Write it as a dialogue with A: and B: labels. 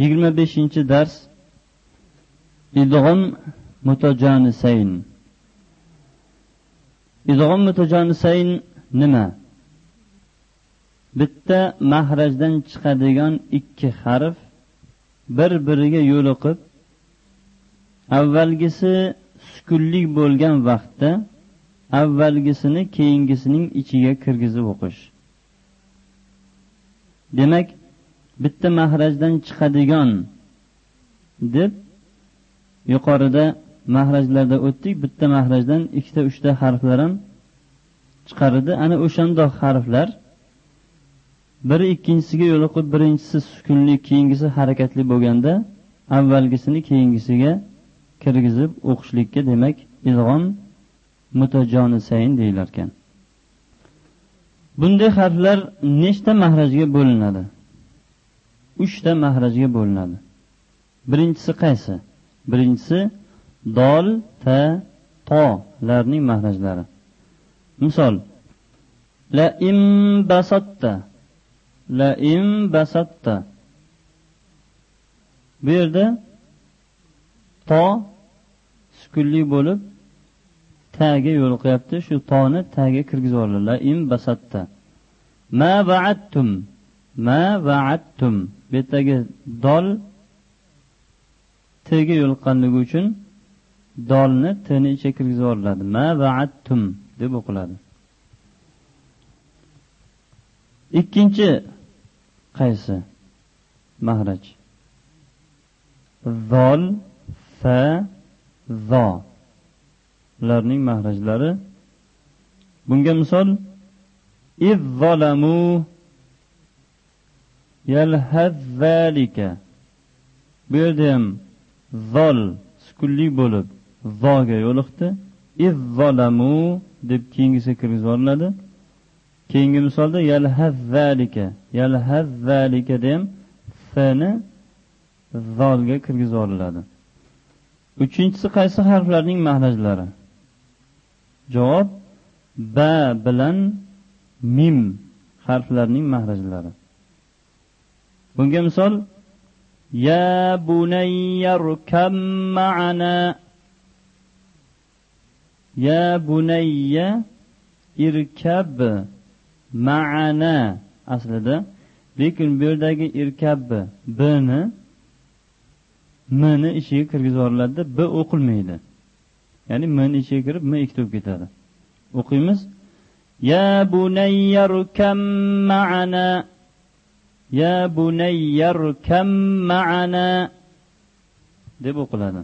A: yigirma beshinchi dars idg'om mutajanisayn idg'om mutajanisayn nima? Bitta mahrajdan chiqadigan ikki harf bir biriga yo'liqib avvalgisi sukunlik bo'lgan vaqtda avvalgisini keyingisining ichiga kirgizib o'qish. Demak bitta mahrajdan chiqadigan deb yuqorida mahrajlarda o'tdik. Bitta mahrajdan ikkita uchta harflar ham chiqardi ana o'shandoq harflar. Biri ikkinchisiga yo'liqib birinchisi sukunli keyingisi harakatli bo'lganda avvalgisini keyingisiga kirgizib o'qishlikka demak ilg'om mutajonisayn deyilar ekan bunday harflar nechta mahrajga bo'linadi? Uchta mahrajga bo'linadi. Birinchisi qaysi? Birinchisi dol ta tolarning mahrajlari. Misol la im basatta la im basatta. Bu yerda to sukunli bo'lib taga yo'liqyapti shu toni taga kirgizib yuboriladi la im basatta. Ma vaattum. Ma vaattum. Bu yerdagi dol tga yo'liqqanligi uchun dolni tni ichiga kirgizib yuboriladi. Ma vaattum deb o'qiladi. Ikkinchi qaysi? Mahraj. Zol fa zo ularning mahrajlari. Bunga misol izzolamu yalhazzalika bu yerda ham zol sukunli bo'lib zoga yo'liqdi. Izzolamu deb keyingisiga kirgizib yuboriladi. Keyingi misolda yalhazzalika yalhazzalika ham fni zolga kirgizib yuboriladi. Uchinchisi qaysi harflarning mahrajlari javob ba bilan mim harflarning mahrajlari bunga misol ya bunayyarkam ma'ana. Ya bunayya irkab ma'ana. Aslida lekin bu yerdagi irkabbi bni mni ichiga kirgizib yuboriladida b o'qilmaydi. Ya'ni mni ichiga kirib m ikki bo'lib ketadi. O'qiymiz ya bunayyarkam ma'ana. Ya bunayyarkam ma'ana deb o'qiladi.